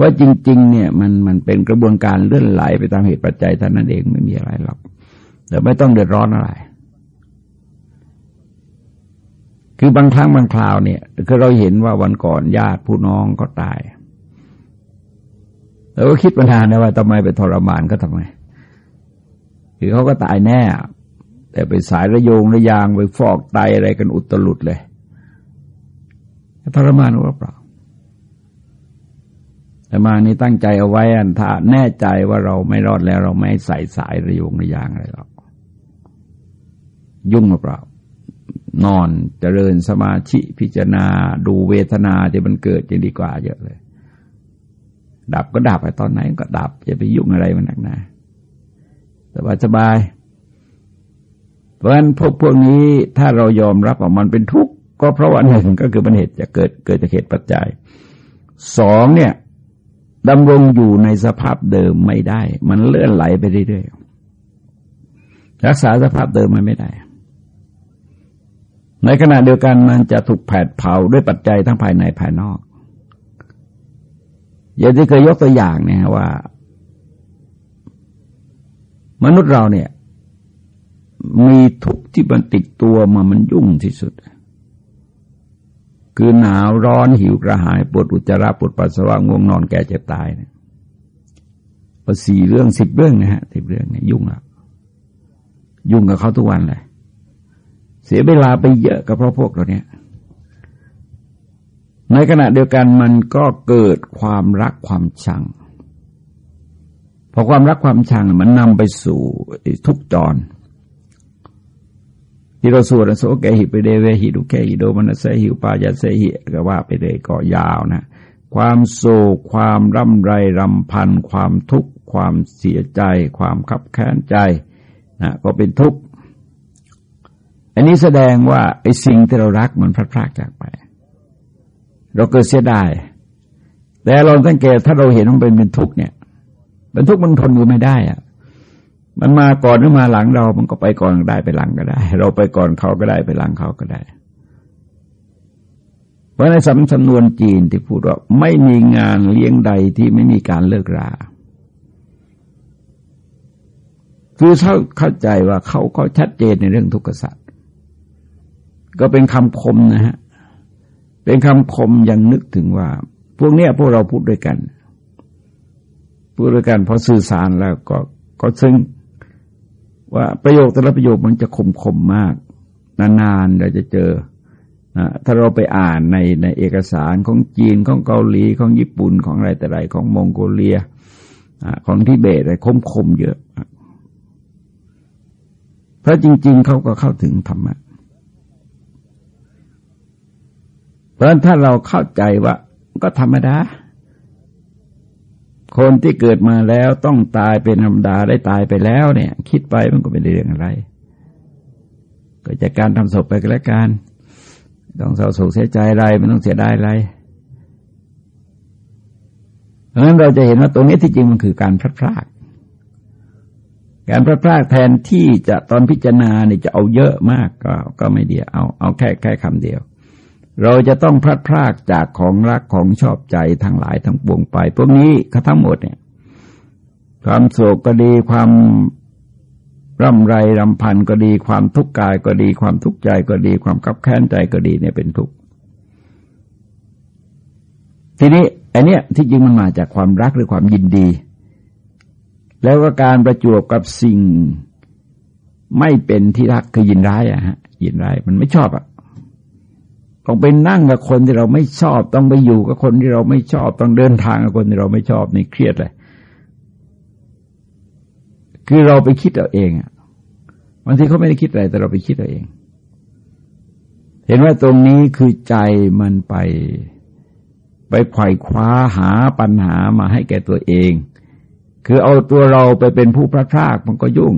ว่าจริง ๆ เนี่ยมันมันเป็นกระบวนการเลื่อนไหลไปตามเหตุปัจจัยท่านั้นเองไม่มีอะไรหรอกแต่ไม่ต้องเดือดร้อนอะไร คือบางครั้งบางคราวเนี่ยคือเราเห็นว่าวันก่อนญาติผู้น้องก็ตายเราก็คิดมานานนะว่าทำไมไปทรมานก็ทำไมคือเขาก็ตายแน่ แต่ไปสายระโยงระยางไปฟอกไตอะไรกันอุตลุดเลยทรมานหรือเปล่า แต่มานี่ตั้งใจเอาไว้อันถ้าแน่ใจว่าเราไม่รอดแล้ว เราไม่ใส่สายระโยงระยางอะไรหรอกยุ่งหรือเปล่านอนเจริญสมาธิพิจารณา ดูเวทนาที่มันเกิดจะดีกว่าเยอะเลย ดับก็ดับไปตอนไหนก็ดับจะไปยุ่งอะไรมันหนักหนาสบายสบายเพราะฉะนั้นพวกพวกนี้ถ้าเรายอมรับว่ามันเป็นทุกข์ก็เพราะว่าหนึ่งก็คือปัญเหตุจะเกิดเกิดจากเหตุปัจจัยสองเนี่ย ดำรงอยู่ในสภาพเดิมไม่ได้ มันเลื่อนไหลไปเรื่อยๆ รักษาสภาพเดิมมันไม่ได้ ในขณะเดียวกันมันจะถูกแผดเผาด้วยปัจจัยทั้งภายในภายนอก อย่างที่เคยยกตัวอย่างเนี่ยว่า มนุษย์เราเนี่ย มีทุกข์ที่มันติดตัวมามันยุ่งที่สุด คือหนาวร้อนหิวกระหายปวดอุจจาระปวดปัสสาวะง่วงนอนแก่เจ็บตายเนี่ยสี่เรื่องสิบเรื่องนะฮะสิบเรื่องเนี่ยยุ่งแล้วยุ่งกับเขาทุกวันเลยเสียเวลาไปเยอะกับเพราะพวกเราเนี่ยในขณะเดียวกันมันก็เกิดความรักความชังพอความรักความชังมันนำไปสู่ทุกจร ที่เราสวดโสแกหิไปเดเวหิดุแกหิโดมันเสหิวปายาเสหิก็ว่าไปเลยก็ยาวนะ ความโศกความร่ำไรรำพัน ความทุกข์ ความเสียใจ ความขับแค้นใจนะก็เป็นทุกข์ อันนี้แสดงว่าไอ้สิ่งที่เรารักมันพลาดพลาดจากไป เราเกิดเสียดายแต่เราสังเกตถ้าเราเห็นมันเป็นเป็นทุกข์เนี่ยเป็นทุกข์มันทนอยู่ไม่ได้อะ มันมาก่อนหรือมาหลังเรา มันก็ไปก่อนได้ไปหลังก็ได้ เราไปก่อนเขาก็ได้ไปหลังเขาก็ได้ เพราะในสำสำนวนจีนที่พูดว่า ไม่มีงานเลี้ยงใดที่ไม่มีการเลิกรา คือเขาเข้าใจว่าเขาเขาชัดเจนในเรื่องทุกข์สัตว์ก็เป็นคำคมนะฮะ เป็นคำคมยังนึกถึงว่า พวกเนี้ยพวกเราพูดด้วยกัน พูดด้วยกันพอสื่อสารแล้วก็ก็ซึ่ง ว่าประโยคแต่ละประโยคมันจะคมคมมาก นานๆเราจะเจอนะถ้าเราไปอ่านในในเอกสารของจีนของเกาหลีของญี่ปุ่นของอะไรแต่ไรของมองโกเลียของทิเบตอะไรคมคมเยอะ เพราะจริง ๆเขาก็เข้าถึงธรรมะเพราะฉะนั้นถ้าเราเข้าใจว่าก็ธรรมดา คนที่เกิดมาแล้วต้องตายเป็นธรรมดาได้ตายไปแล้วเนี่ย คิดไปมันก็เป็นเรื่องอะไร ก็จากการทำศพไปก็แล้วกันต้องเศร้าโศกเสียใจอะไรไม่ต้องเสียดายอะไรเพราะฉะนั้นเราจะเห็นว่าตรงนี้ที่จริงมันคือการพลาดพลาดการพลาดพลาดแทนที่จะตอนพิจารณาเนี่ยจะเอาเยอะมากก็ก็ไม่เดียวเอาเอาแค่แค่คำเดียว เราจะต้องพลาดพลาดจากของรักของชอบใจทั้งหลายทั้งปวงไป พวกนี้ทั้งหมดเนี่ย ความโศกก็ดีความร่ำไรรำพันก็ดีความทุกข์กายก็ดี ความทุกข์ใจก็ดี ความกับแค้นใจก็ดีเนี่ยเป็นทุกข์ทีนี้อันเนี้ยที่จริงมันมาจากความรักหรือความยินดี แล้วก็การประจวบกับสิ่งไม่เป็นที่รักคือยินร้ายอะฮะยินร้ายมันไม่ชอบอะ ต้องไปนั่งกับคนที่เราไม่ชอบ ต้องไปอยู่กับคนที่เราไม่ชอบ ต้องเดินทางกับคนที่เราไม่ชอบนี่เครียดเลยคือเราไปคิดเอาเองอะบางทีเขาไม่ได้คิดอะไรแต่เราไปคิดเอาเอง เห็นว่าตรงนี้คือใจมันไป ไปไขว่คว้าหาปัญหามาให้แก่ตัวเอง คือเอาตัวเราไปเป็นผู้พระพรากมันก็ยุ่ง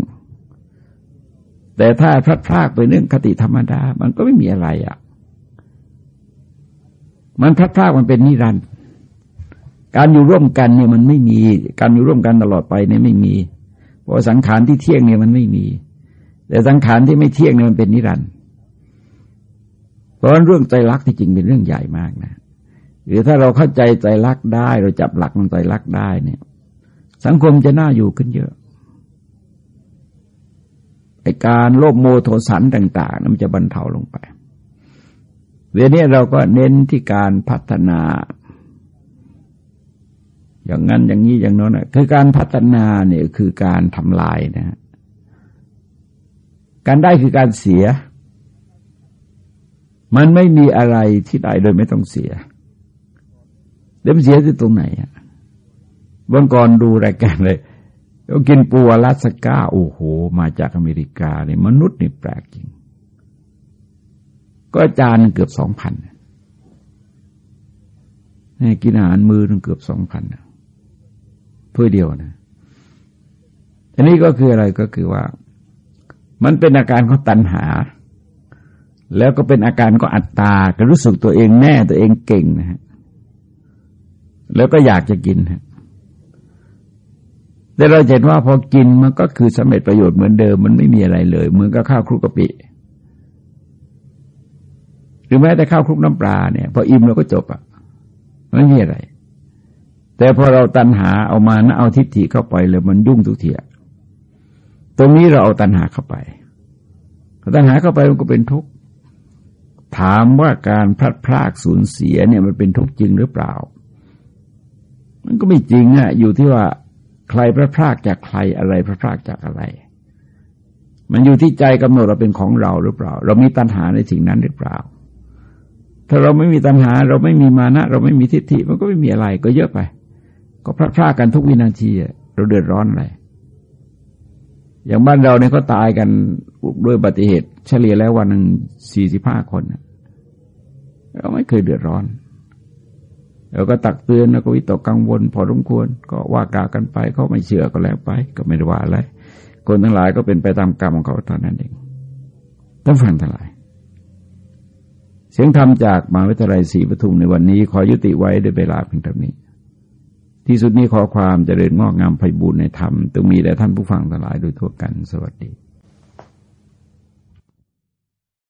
แต่ถ้าพระพรากไปเรื่องคติธรรมดา มันก็ไม่มีอะไรอะ่ะ มันพระพรากมันเป็นนิรันดร์การอยู่ร่วมกันเนี่ยมันไม่มี การอยู่ร่วมกันตลอดไปเนี่ยไม่มี เพราะสังขารที่เที่ยงเนี่ยมันไม่มี แต่สังขารที่ไม่เที่ยงเนี่ยมันเป็นนิรันดร์เพราะเรื่องใจรักที่จริงเป็นเรื่องใหญ่มากนะ หรือถ้าเราเข้าใจใจรักได้ เราจับหลักของใจรักได้เนี่ย สังคมจะน่าอยู่ขึ้นเยอะไอการโลภโมโทสันต่างๆนั้นมันจะบรรเทาลงไป เดี๋ยวนี้เราก็เน้นที่การพัฒนา อย่างนั้นอย่างนี้อย่างนั้นคือการพัฒนาเนี่ยคือการทำลายนะการได้คือการเสีย มันไม่มีอะไรที่ได้โดยไม่ต้องเสียเดี๋ยวเสียที่ตรงไหนอะบางก่อนดูรายการเลยก็กินปูอลาสก้า โอ้โห มาจากอเมริกาเนี่ยมนุษย์นี่แปลกจริง ก็จานเกือบสองพันกินอาหารมือนึงเกือบสองพันเพื่อเดียวนะอันนี้ก็คืออะไรก็คือว่า มันเป็นอาการของตัณหา แล้วก็เป็นอาการก็อัตตาก็รู้สึกตัวเองแน่ตัวเองเก่งนะฮะแล้วก็อยากจะกินฮะแต่เราเห็นว่าพอกินมันก็คือสำเร็จประโยชน์เหมือนเดิม มันไม่มีอะไรเลย เหมือนกับข้าวคลุกกะปิ หรือแม้แต่ข้าวคลุกน้ำปลาเนี่ย พออิ่มเราก็จบอะไม่มีอะไร แต่พอเราตัณหาเอามานะเอาทิฏฐิเข้าไปเลยมันยุ่งทุกทีตรงนี้เราเอาตัณหาเข้าไปตัณหาเข้าไปมันก็เป็นทุกข์ถามว่าการพลัดพรากสูญเสียเนี่ยมันเป็นทุกข์จริงหรือเปล่า มันก็ไม่จริงอะอยู่ที่ว่าใครพลัดพรากจากใครอะไรพลัดพรากจากอะไร มันอยู่ที่ใจกำหนดเราเป็นของเราหรือเปล่า เรามีตัณหาในสิ่งนั้นหรือเปล่า ถ้าเราไม่มีตัณหา เราไม่มีมานะ เราไม่มีทิฏฐิมันก็ไม่มีอะไร ก็เยอะไป ก็พลาดพลาดกันทุกวินาทีเราเดือดร้อนอะไรอย่างบ้านเราเนี่ยก็ตายกันด้วยบัติเหตุ เฉลี่ยแล้ววันหนึ่งสี่สิบห้าคนเราไม่เคยเดือดร้อนเราก็ตักเตือนแล้วก็วิตกกังวล พอสมควร ก็ว่ากากันไปเขาไม่เชื่อก็แล้วไป ก็ไม่ได้ว่าอะไรคนทั้งหลายก็เป็นไปตามกรรมของเขาเท่านั้นเองต้องฟังทั้งหลาย เสียงธรรมจากมหาวิทยาลัยศรีปทุมในวันนี้ขอยุติไว้ด้วยเวลาเพียงเท่านี้ ที่สุดนี้ขอความเจริญงอกงามไพบูรณ์ในธรรมต้องมีแด่ท่านผู้ฟังทั้งหลายโดยทั่วกันสวัสดี